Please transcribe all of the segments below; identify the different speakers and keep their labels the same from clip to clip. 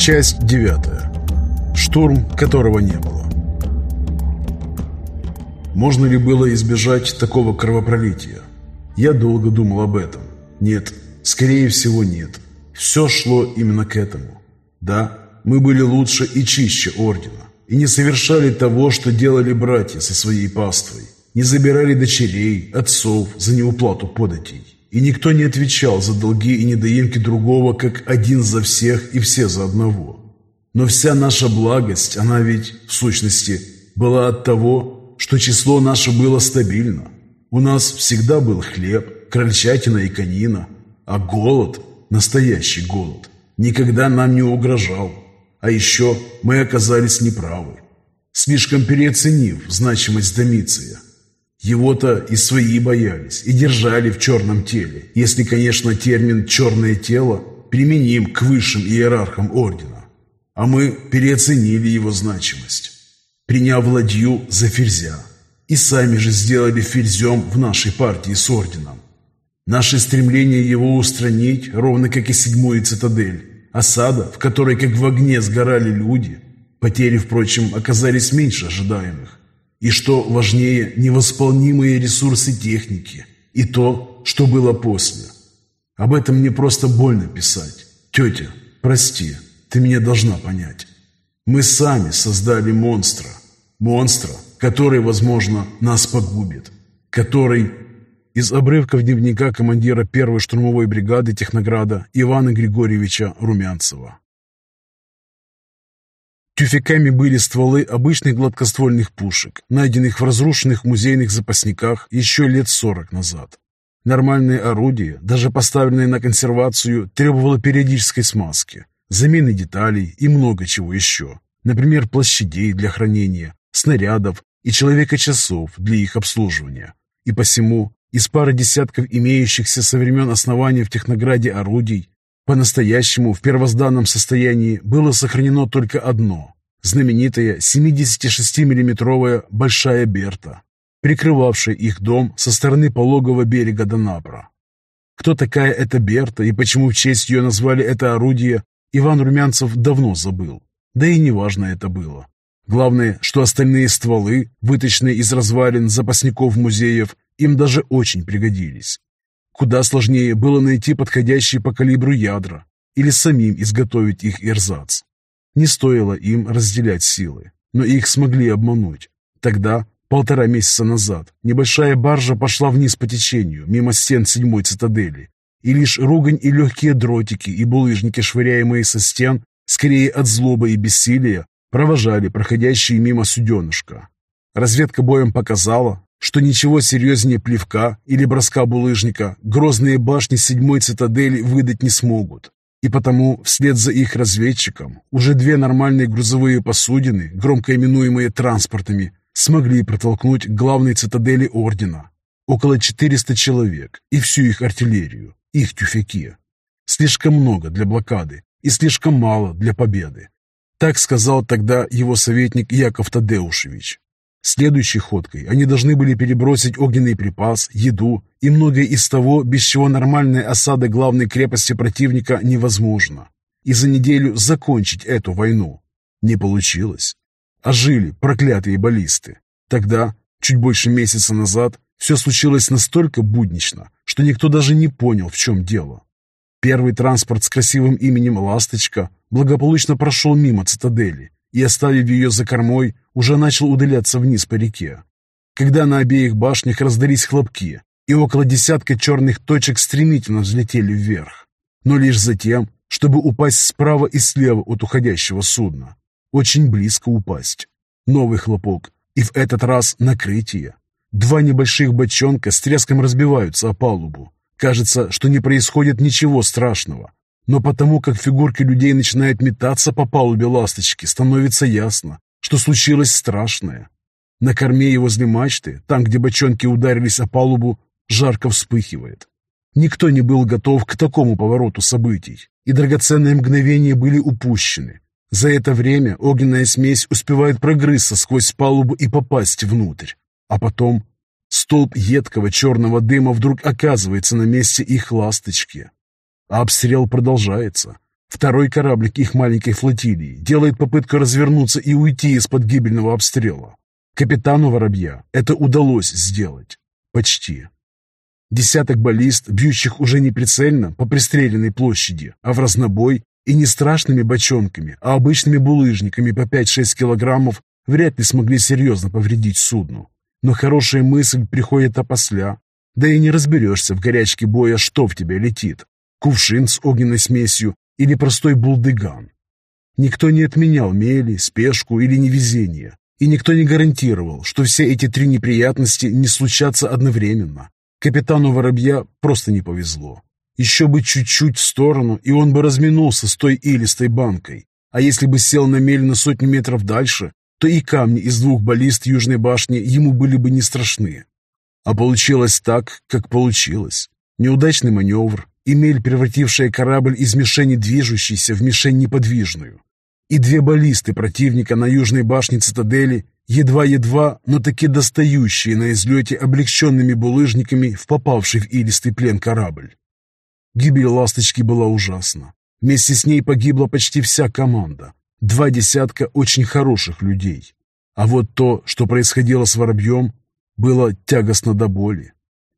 Speaker 1: Часть девятая. Штурм, которого не было. Можно ли было избежать такого кровопролития? Я долго думал об этом. Нет, скорее всего нет. Все шло именно к этому. Да, мы были лучше и чище Ордена. И не совершали того, что делали братья со своей паствой. Не забирали дочерей, отцов за неуплату податей. И никто не отвечал за долги и недоимки другого, как один за всех и все за одного. Но вся наша благость, она ведь, в сущности, была от того, что число наше было стабильно. У нас всегда был хлеб, крольчатина и конина, а голод, настоящий голод, никогда нам не угрожал. А еще мы оказались неправы, слишком переоценив значимость Домиция – его-то и свои боялись, и держали в черном теле, если, конечно, термин «черное тело» применим к высшим иерархам ордена. А мы переоценили его значимость, приняв ладью за ферзя, и сами же сделали ферзем в нашей партии с орденом. Наше стремление его устранить, ровно как и седьмую цитадель, осада, в которой как в огне сгорали люди, потери, впрочем, оказались меньше ожидаемых, и что важнее, невосполнимые ресурсы техники. И то, что было после. Об этом мне просто больно писать. Тетя, прости, ты меня должна понять. Мы сами создали монстра. Монстра, который, возможно, нас погубит. Который... Из обрывков дневника командира первой штурмовой бригады Технограда Ивана Григорьевича Румянцева. Тюфяками были стволы обычных гладкоствольных пушек, найденных в разрушенных музейных запасниках еще лет сорок назад. Нормальное орудие, даже поставленное на консервацию, требовало периодической смазки, замены деталей и много чего еще. Например, площадей для хранения, снарядов и человека-часов для их обслуживания. И посему из пары десятков имеющихся со времен основания в Технограде орудий по-настоящему в первозданном состоянии было сохранено только одно – знаменитая 76-миллиметровая «Большая Берта», прикрывавшая их дом со стороны пологого берега Донапра. Кто такая эта Берта и почему в честь ее назвали это орудие, Иван Румянцев давно забыл. Да и неважно это было. Главное, что остальные стволы, выточенные из развалин запасников музеев, им даже очень пригодились. Куда сложнее было найти подходящие по калибру ядра или самим изготовить их эрзац. Не стоило им разделять силы, но их смогли обмануть. Тогда, полтора месяца назад, небольшая баржа пошла вниз по течению, мимо стен седьмой цитадели, и лишь ругань и легкие дротики и булыжники, швыряемые со стен, скорее от злобы и бессилия, провожали проходящие мимо суденышка. Разведка боем показала, что ничего серьезнее плевка или броска булыжника грозные башни седьмой цитадели выдать не смогут. И потому вслед за их разведчиком уже две нормальные грузовые посудины, громко именуемые транспортами, смогли протолкнуть к главной цитадели Ордена. Около 400 человек и всю их артиллерию, их тюфяки. Слишком много для блокады и слишком мало для победы. Так сказал тогда его советник Яков Тадеушевич. Следующей ходкой они должны были перебросить огненный припас, еду и многое из того, без чего нормальная осада главной крепости противника невозможна. И за неделю закончить эту войну. Не получилось. А жили проклятые баллисты. Тогда, чуть больше месяца назад, все случилось настолько буднично, что никто даже не понял, в чем дело. Первый транспорт с красивым именем «Ласточка» благополучно прошел мимо цитадели и, оставив ее за кормой, уже начал удаляться вниз по реке. Когда на обеих башнях раздались хлопки, и около десятка черных точек стремительно взлетели вверх, но лишь затем, чтобы упасть справа и слева от уходящего судна. Очень близко упасть. Новый хлопок, и в этот раз накрытие. Два небольших бочонка с треском разбиваются о палубу. Кажется, что не происходит ничего страшного, но потому как фигурки людей начинают метаться по палубе ласточки, становится ясно, что случилось страшное. На корме и возле мачты, там, где бочонки ударились о палубу, жарко вспыхивает. Никто не был готов к такому повороту событий, и драгоценные мгновения были упущены. За это время огненная смесь успевает прогрызться сквозь палубу и попасть внутрь. А потом столб едкого черного дыма вдруг оказывается на месте их ласточки. Обстрел продолжается. Второй кораблик их маленькой флотилии делает попытку развернуться и уйти из-под гибельного обстрела. Капитану Воробья это удалось сделать. Почти. Десяток баллист, бьющих уже не прицельно по пристреленной площади, а в разнобой, и не страшными бочонками, а обычными булыжниками по 5-6 килограммов, вряд ли смогли серьезно повредить судну. Но хорошая мысль приходит опосля, да и не разберешься в горячке боя, что в тебя летит. Кувшин с огненной смесью или простой булдыган. Никто не отменял мели, спешку или невезение, и никто не гарантировал, что все эти три неприятности не случатся одновременно. Капитану Воробья просто не повезло. Еще бы чуть-чуть в сторону, и он бы разминулся с той илистой банкой. А если бы сел на мель на сотню метров дальше, то и камни из двух баллист Южной башни ему были бы не страшны. А получилось так, как получилось. Неудачный маневр, и мель, превратившая корабль из мишени движущейся в мишень неподвижную. И две баллисты противника на южной башне цитадели едва-едва, но таки достающие на излете облегченными булыжниками в попавший в илистый плен корабль. Гибель «Ласточки» была ужасна. Вместе с ней погибла почти вся команда. Два десятка очень хороших людей. А вот то, что происходило с Воробьем, было тягостно до боли.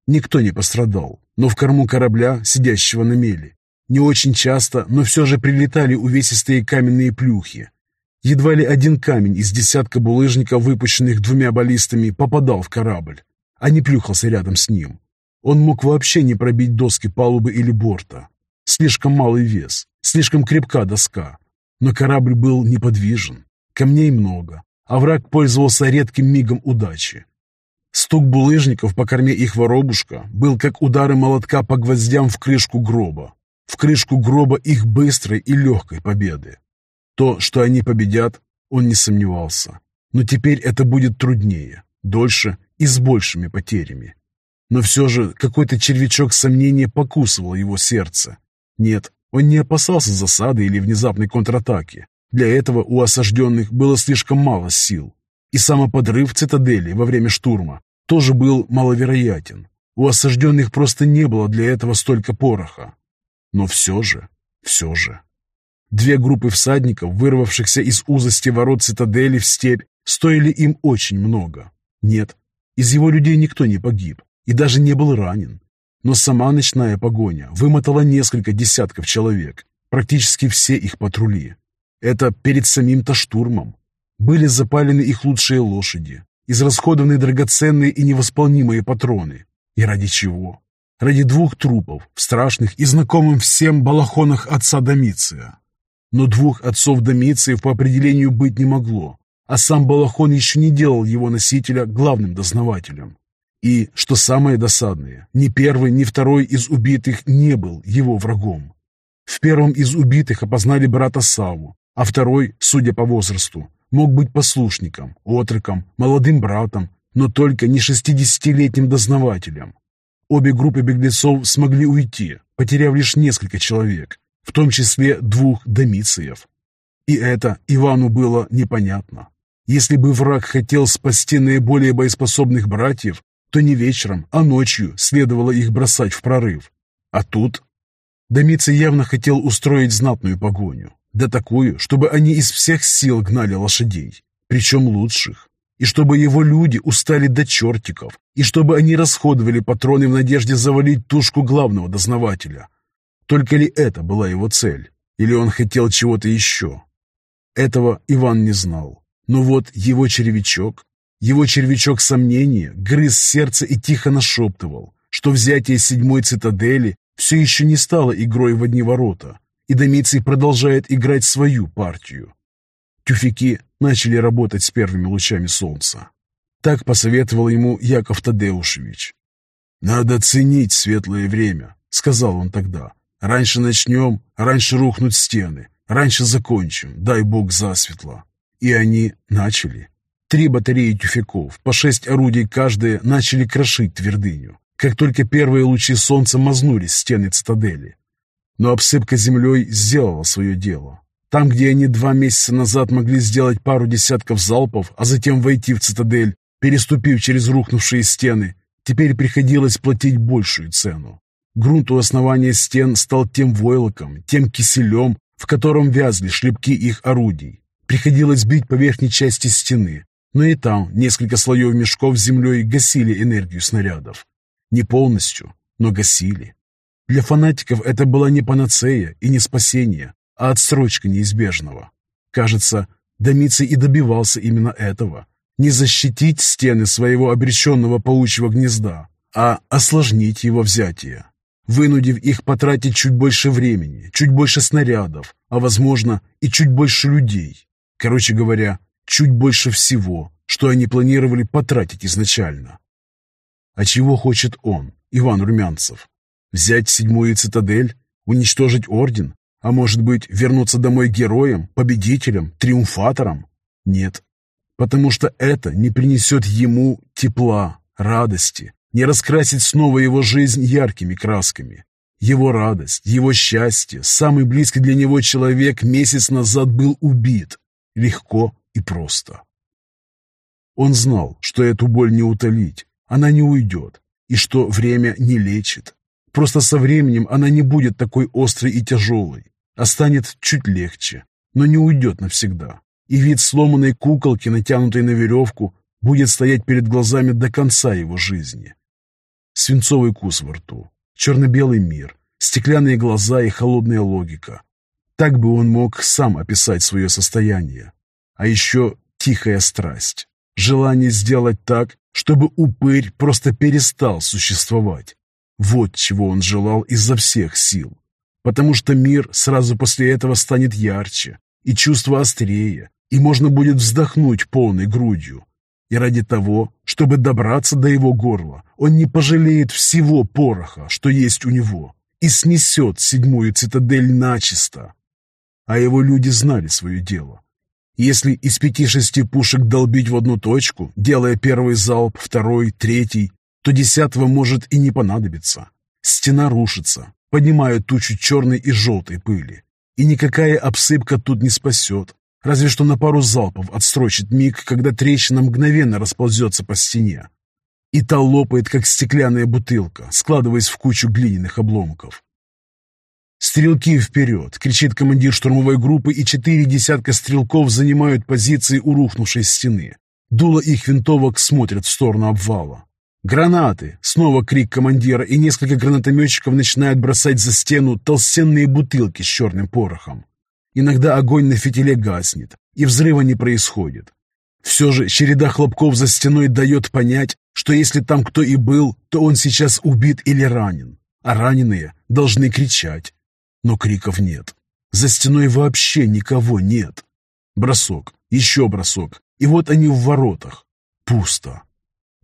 Speaker 1: Никто не пострадал, но в корму корабля, сидящего на мели, не очень часто, но все же прилетали увесистые каменные плюхи, Едва ли один камень из десятка булыжников, выпущенных двумя баллистами, попадал в корабль, а не плюхался рядом с ним. Он мог вообще не пробить доски палубы или борта. Слишком малый вес, слишком крепка доска. Но корабль был неподвижен, камней много, а враг пользовался редким мигом удачи. Стук булыжников по корме их воробушка был как удары молотка по гвоздям в крышку гроба, в крышку гроба их быстрой и легкой победы. То, что они победят, он не сомневался. Но теперь это будет труднее, дольше и с большими потерями. Но все же какой-то червячок сомнения покусывал его сердце. Нет, он не опасался засады или внезапной контратаки. Для этого у осажденных было слишком мало сил. И самоподрыв цитадели во время штурма тоже был маловероятен. У осажденных просто не было для этого столько пороха. Но все же, все же... Две группы всадников, вырвавшихся из узости ворот цитадели в степь, стоили им очень много. Нет, из его людей никто не погиб и даже не был ранен. Но сама ночная погоня вымотала несколько десятков человек, практически все их патрули. Это перед самим-то штурмом. Были запалены их лучшие лошади, израсходованы драгоценные и невосполнимые патроны. И ради чего? Ради двух трупов в страшных и знакомым всем балахонах отца Домиция. Но двух отцов Домициев по определению быть не могло, а сам Балахон еще не делал его носителя главным дознавателем. И, что самое досадное, ни первый, ни второй из убитых не был его врагом. В первом из убитых опознали брата Саву, а второй, судя по возрасту, мог быть послушником, отроком, молодым братом, но только не шестидесятилетним дознавателем. Обе группы беглецов смогли уйти, потеряв лишь несколько человек, в том числе двух домициев. И это Ивану было непонятно. Если бы враг хотел спасти наиболее боеспособных братьев, то не вечером, а ночью следовало их бросать в прорыв. А тут... Домиций явно хотел устроить знатную погоню, да такую, чтобы они из всех сил гнали лошадей, причем лучших, и чтобы его люди устали до чертиков, и чтобы они расходовали патроны в надежде завалить тушку главного дознавателя, только ли это была его цель? Или он хотел чего-то еще? Этого Иван не знал. Но вот его червячок, его червячок сомнения грыз сердце и тихо нашептывал, что взятие седьмой цитадели все еще не стало игрой в одни ворота, и Домиций продолжает играть свою партию. Тюфяки начали работать с первыми лучами солнца. Так посоветовал ему Яков Тадеушевич. «Надо ценить светлое время», — сказал он тогда, Раньше начнем, раньше рухнут стены, раньше закончим, дай бог засветло. И они начали. Три батареи тюфяков, по шесть орудий каждая, начали крошить твердыню, как только первые лучи солнца мазнули стены цитадели. Но обсыпка землей сделала свое дело. Там, где они два месяца назад могли сделать пару десятков залпов, а затем войти в цитадель, переступив через рухнувшие стены, теперь приходилось платить большую цену. Грунт у основания стен стал тем войлоком, тем киселем, в котором вязли шлепки их орудий. Приходилось бить по верхней части стены, но и там несколько слоев мешков с землей гасили энергию снарядов. Не полностью, но гасили. Для фанатиков это была не панацея и не спасение, а отсрочка неизбежного. Кажется, Домицей и добивался именно этого. Не защитить стены своего обреченного паучьего гнезда, а осложнить его взятие, вынудив их потратить чуть больше времени, чуть больше снарядов, а, возможно, и чуть больше людей. Короче говоря, чуть больше всего, что они планировали потратить изначально. А чего хочет он, Иван Румянцев? Взять седьмую цитадель? Уничтожить орден? А может быть, вернуться домой героем, победителем, триумфатором? Нет, потому что это не принесет ему тепла, радости, не раскрасит снова его жизнь яркими красками. Его радость, его счастье, самый близкий для него человек месяц назад был убит. Легко и просто. Он знал, что эту боль не утолить, она не уйдет, и что время не лечит. Просто со временем она не будет такой острой и тяжелой, а станет чуть легче, но не уйдет навсегда. И вид сломанной куколки, натянутой на веревку, будет стоять перед глазами до конца его жизни. Свинцовый кус во рту, черно-белый мир, стеклянные глаза и холодная логика. Так бы он мог сам описать свое состояние. А еще тихая страсть, желание сделать так, чтобы упырь просто перестал существовать. Вот чего он желал изо всех сил. Потому что мир сразу после этого станет ярче, и чувство острее, и можно будет вздохнуть полной грудью. И ради того, чтобы добраться до его горла, он не пожалеет всего пороха, что есть у него, и снесет седьмую цитадель начисто. А его люди знали свое дело. Если из пяти-шести пушек долбить в одну точку, делая первый залп, второй, третий, то десятого может и не понадобиться. Стена рушится, поднимая тучу черной и желтой пыли. И никакая обсыпка тут не спасет, разве что на пару залпов отстрочит миг, когда трещина мгновенно расползется по стене. И та лопает, как стеклянная бутылка, складываясь в кучу глиняных обломков. «Стрелки вперед!» — кричит командир штурмовой группы, и четыре десятка стрелков занимают позиции у рухнувшей стены. Дуло их винтовок смотрят в сторону обвала. «Гранаты!» — снова крик командира, и несколько гранатометчиков начинают бросать за стену толстенные бутылки с черным порохом. Иногда огонь на фитиле гаснет, и взрыва не происходит. Все же череда хлопков за стеной дает понять, что если там кто и был, то он сейчас убит или ранен, а раненые должны кричать. Но криков нет. За стеной вообще никого нет. Бросок, еще бросок, и вот они в воротах. Пусто.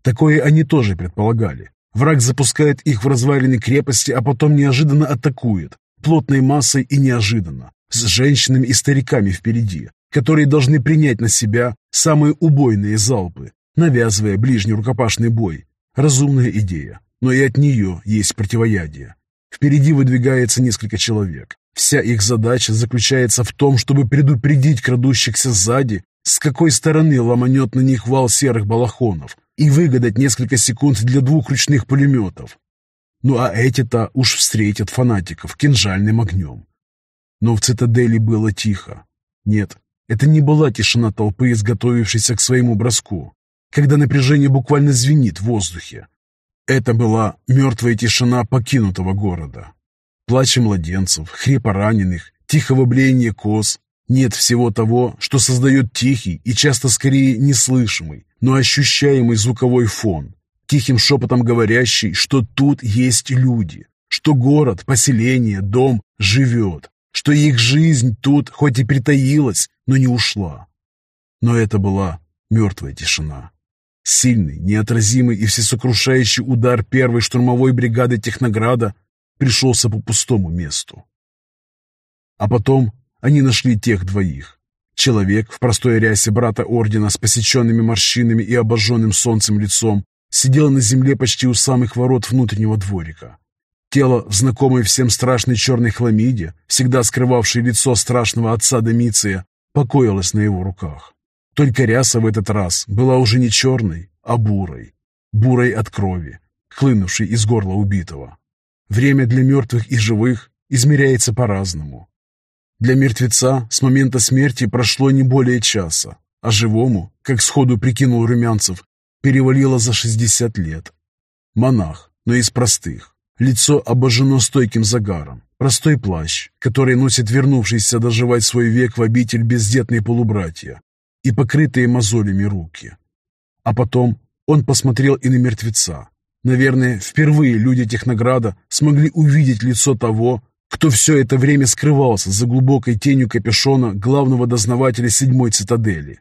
Speaker 1: Такое они тоже предполагали. Враг запускает их в развалины крепости, а потом неожиданно атакует, плотной массой и неожиданно, с женщинами и стариками впереди, которые должны принять на себя самые убойные залпы, навязывая ближний рукопашный бой. Разумная идея, но и от нее есть противоядие. Впереди выдвигается несколько человек. Вся их задача заключается в том, чтобы предупредить крадущихся сзади, с какой стороны ломанет на них вал серых балахонов, и выгадать несколько секунд для двух ручных пулеметов. Ну а эти-то уж встретят фанатиков кинжальным огнем. Но в цитадели было тихо. Нет, это не была тишина толпы, изготовившейся к своему броску, когда напряжение буквально звенит в воздухе, это была мертвая тишина покинутого города. Плача младенцев, хрипа раненых, тихого блеяния коз. Нет всего того, что создает тихий и часто скорее неслышимый, но ощущаемый звуковой фон, тихим шепотом говорящий, что тут есть люди, что город, поселение, дом живет, что их жизнь тут хоть и притаилась, но не ушла. Но это была мертвая тишина. Сильный, неотразимый и всесокрушающий удар первой штурмовой бригады Технограда пришелся по пустому месту. А потом они нашли тех двоих. Человек в простой рясе брата ордена с посеченными морщинами и обожженным солнцем лицом сидел на земле почти у самых ворот внутреннего дворика. Тело в знакомой всем страшной черной хламиде, всегда скрывавшей лицо страшного отца Домиция, покоилось на его руках. Только ряса в этот раз была уже не черной, а бурой. Бурой от крови, хлынувшей из горла убитого. Время для мертвых и живых измеряется по-разному. Для мертвеца с момента смерти прошло не более часа, а живому, как сходу прикинул Румянцев, перевалило за 60 лет. Монах, но из простых. Лицо обожжено стойким загаром. Простой плащ, который носит вернувшийся доживать свой век в обитель бездетные полубратья и покрытые мозолями руки. А потом он посмотрел и на мертвеца. Наверное, впервые люди Технограда смогли увидеть лицо того, кто все это время скрывался за глубокой тенью капюшона главного дознавателя седьмой цитадели.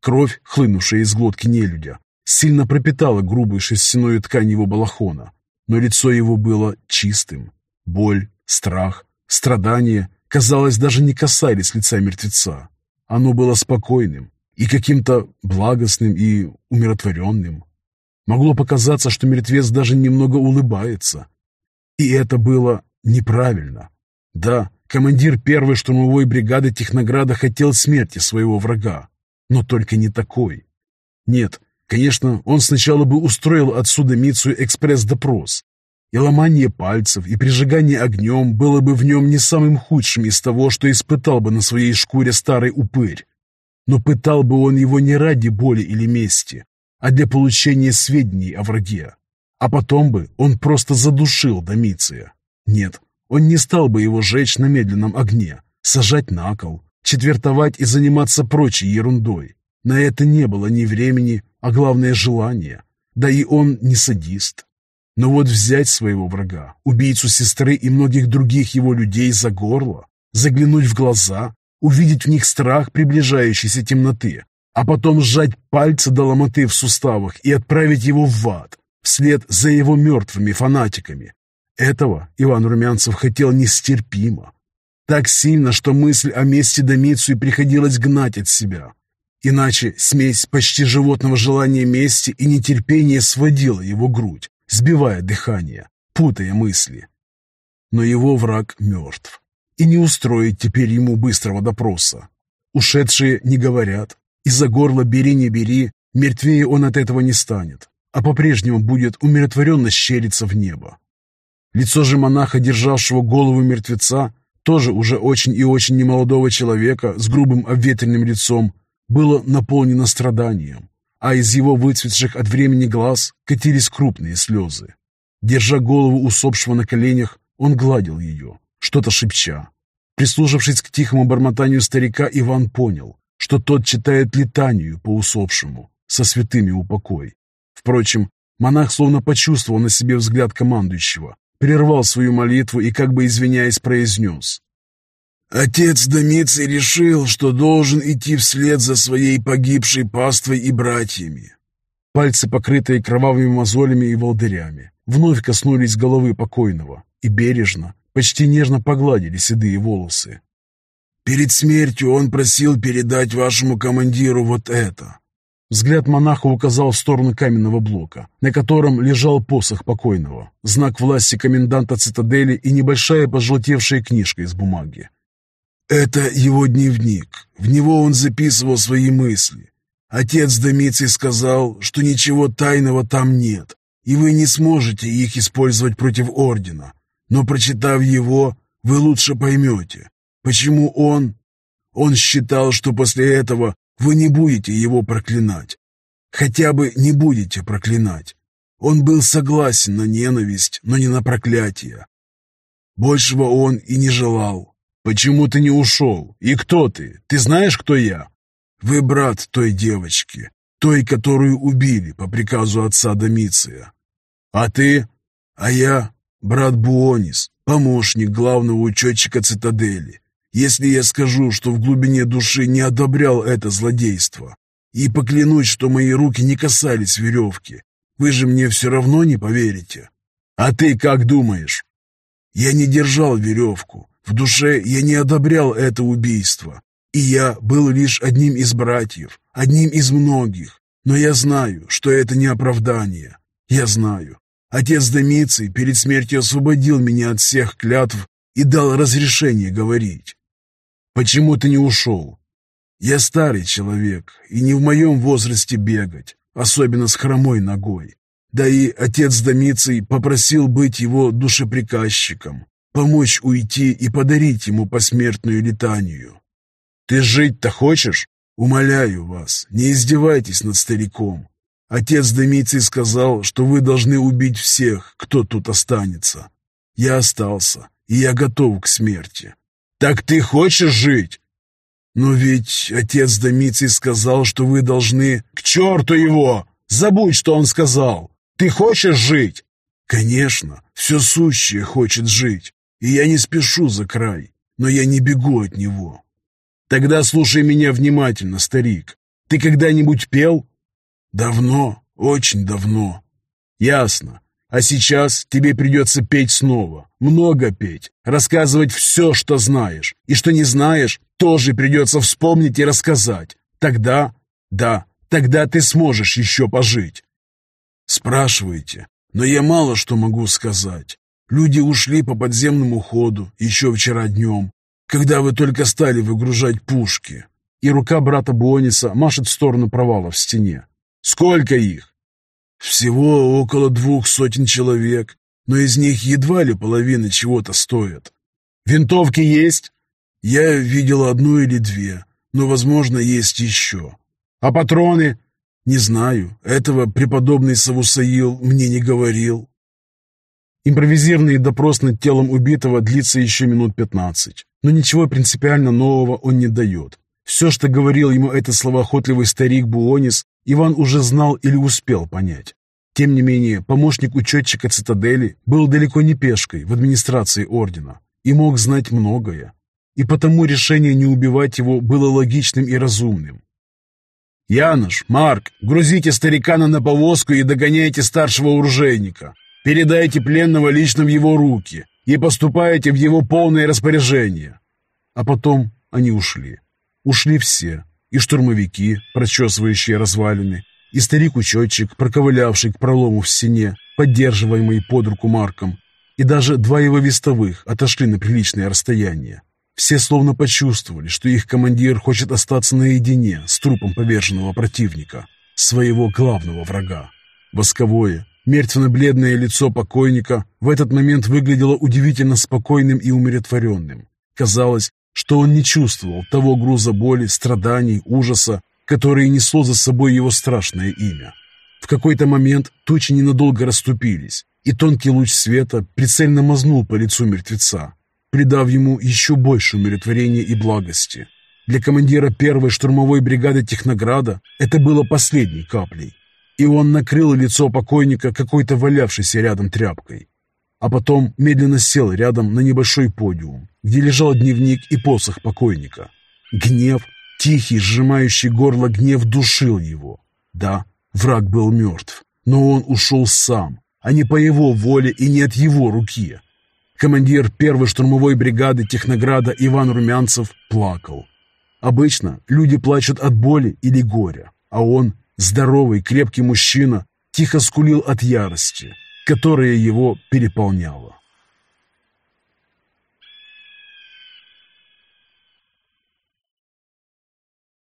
Speaker 1: Кровь, хлынувшая из глотки нелюдя, сильно пропитала грубую шерстяную ткань его балахона, но лицо его было чистым. Боль, страх, страдания, казалось, даже не касались лица мертвеца. Оно было спокойным, и каким-то благостным и умиротворенным. Могло показаться, что мертвец даже немного улыбается. И это было неправильно. Да, командир первой штурмовой бригады Технограда хотел смерти своего врага, но только не такой. Нет, конечно, он сначала бы устроил отсюда Мицию экспресс-допрос, и ломание пальцев, и прижигание огнем было бы в нем не самым худшим из того, что испытал бы на своей шкуре старый упырь. Но пытал бы он его не ради боли или мести, а для получения сведений о враге. А потом бы он просто задушил Домиция. Нет, он не стал бы его жечь на медленном огне, сажать на кол, четвертовать и заниматься прочей ерундой. На это не было ни времени, а главное желания. Да и он не садист. Но вот взять своего врага, убийцу сестры и многих других его людей за горло, заглянуть в глаза увидеть в них страх приближающейся темноты, а потом сжать пальцы до ломоты в суставах и отправить его в ад, вслед за его мертвыми фанатиками. Этого Иван Румянцев хотел нестерпимо. Так сильно, что мысль о мести Домицию приходилось гнать от себя. Иначе смесь почти животного желания мести и нетерпения сводила его грудь, сбивая дыхание, путая мысли. Но его враг мертв и не устроить теперь ему быстрого допроса. Ушедшие не говорят. Из-за горла бери не бери, мертвее он от этого не станет, а по-прежнему будет умиротворенно щериться в небо. Лицо же монаха, державшего голову мертвеца, тоже уже очень и очень немолодого человека с грубым обветренным лицом, было наполнено страданием, а из его выцветших от времени глаз катились крупные слезы. Держа голову усопшего на коленях, он гладил ее, что-то шепча. Прислушавшись к тихому бормотанию старика, Иван понял, что тот читает летанию по усопшему, со святыми упокой. Впрочем, монах словно почувствовал на себе взгляд командующего, прервал свою молитву и, как бы извиняясь, произнес. «Отец Домиций решил, что должен идти вслед за своей погибшей паствой и братьями». Пальцы, покрытые кровавыми мозолями и волдырями, вновь коснулись головы покойного и бережно, почти нежно погладили седые волосы. «Перед смертью он просил передать вашему командиру вот это». Взгляд монаха указал в сторону каменного блока, на котором лежал посох покойного, знак власти коменданта цитадели и небольшая пожелтевшая книжка из бумаги. «Это его дневник. В него он записывал свои мысли. Отец Домиций сказал, что ничего тайного там нет, и вы не сможете их использовать против Ордена. Но прочитав его, вы лучше поймете, почему он... Он считал, что после этого вы не будете его проклинать. Хотя бы не будете проклинать. Он был согласен на ненависть, но не на проклятие. Большего он и не желал. Почему ты не ушел? И кто ты? Ты знаешь, кто я? Вы брат той девочки, той, которую убили по приказу отца Домиция. А ты? А я брат Буонис, помощник главного учетчика цитадели. Если я скажу, что в глубине души не одобрял это злодейство, и поклянусь, что мои руки не касались веревки, вы же мне все равно не поверите. А ты как думаешь? Я не держал веревку. В душе я не одобрял это убийство. И я был лишь одним из братьев, одним из многих. Но я знаю, что это не оправдание. Я знаю, Отец Домиций перед смертью освободил меня от всех клятв и дал разрешение говорить. Почему ты не ушел? Я старый человек, и не в моем возрасте бегать, особенно с хромой ногой. Да и отец Домиций попросил быть его душеприказчиком. помочь уйти и подарить ему посмертную летанию. Ты жить-то хочешь? Умоляю вас, не издевайтесь над стариком. Отец Домиций сказал, что вы должны убить всех, кто тут останется. Я остался, и я готов к смерти. Так ты хочешь жить? Но ведь отец Домиций сказал, что вы должны... К черту его! Забудь, что он сказал! Ты хочешь жить? Конечно, все сущее хочет жить, и я не спешу за край, но я не бегу от него. Тогда слушай меня внимательно, старик. Ты когда-нибудь пел? Давно, очень давно. Ясно. А сейчас тебе придется петь снова, много петь, рассказывать все, что знаешь. И что не знаешь, тоже придется вспомнить и рассказать. Тогда, да, тогда ты сможешь еще пожить. Спрашивайте, но я мало что могу сказать. Люди ушли по подземному ходу еще вчера днем, когда вы только стали выгружать пушки. И рука брата Буониса машет в сторону провала в стене. Сколько их? Всего около двух сотен человек, но из них едва ли половина чего-то стоит. Винтовки есть? Я видел одну или две, но, возможно, есть еще. А патроны? Не знаю, этого преподобный Савусаил мне не говорил. Импровизированный допрос над телом убитого длится еще минут пятнадцать, но ничего принципиально нового он не дает. Все, что говорил ему этот словоохотливый старик Буонис, Иван уже знал или успел понять. Тем не менее, помощник учетчика цитадели был далеко не пешкой в администрации ордена и мог знать многое. И потому решение не убивать его было логичным и разумным. «Януш, Марк, грузите старикана на повозку и догоняйте старшего оружейника. Передайте пленного лично в его руки и поступайте в его полное распоряжение». А потом они ушли. Ушли все, и штурмовики, прочесывающие развалины, и старик-учетчик, проковылявший к пролому в стене, поддерживаемый под руку Марком, и даже два его вестовых отошли на приличное расстояние. Все словно почувствовали, что их командир хочет остаться наедине с трупом поверженного противника, своего главного врага. Восковое, мертвенно-бледное лицо покойника в этот момент выглядело удивительно спокойным и умиротворенным. Казалось, что он не чувствовал того груза боли, страданий, ужаса, которое несло за собой его страшное имя. В какой-то момент тучи ненадолго расступились, и тонкий луч света прицельно мазнул по лицу мертвеца, придав ему еще больше умиротворения и благости. Для командира первой штурмовой бригады Технограда это было последней каплей, и он накрыл лицо покойника какой-то валявшейся рядом тряпкой а потом медленно сел рядом на небольшой подиум, где лежал дневник и посох покойника. Гнев, тихий, сжимающий горло гнев душил его. Да, враг был мертв, но он ушел сам, а не по его воле и не от его руки. Командир первой штурмовой бригады Технограда Иван Румянцев плакал. Обычно люди плачут от боли или горя, а он, здоровый, крепкий мужчина, тихо скулил от ярости – которое его переполняло.